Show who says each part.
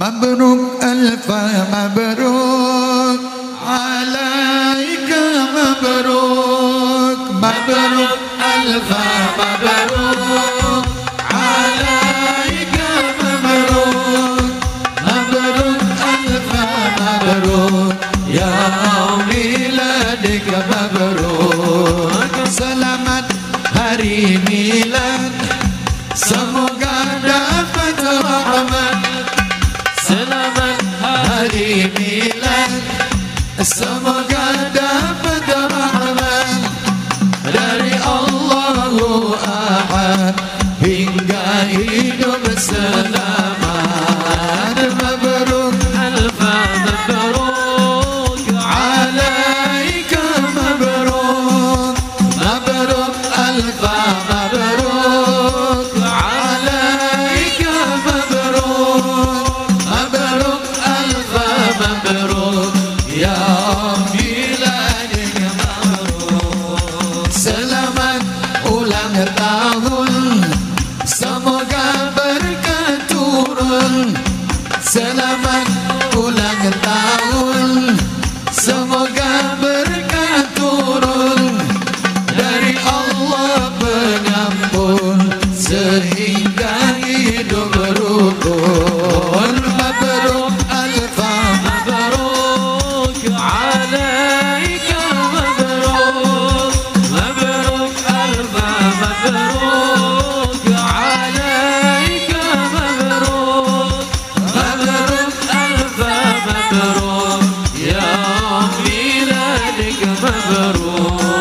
Speaker 1: مبروك ألف مبروك. عليك مبروك. مبروك ألف مبروك. عليك مبروك. مبروك ألف مبروك. يا ميلادك مبروك. Milad Semoga dapat rahmat Dari Allahu Ahad Hingga hidup selamat Mabruk
Speaker 2: ألف مبروك
Speaker 1: عليك مبروك مبروك ألف tahun Semoga berkat turun. Selamat ulang tahun. Semoga berkat turun. Dari Allah pengampun Sehingga hidup عليك مبروك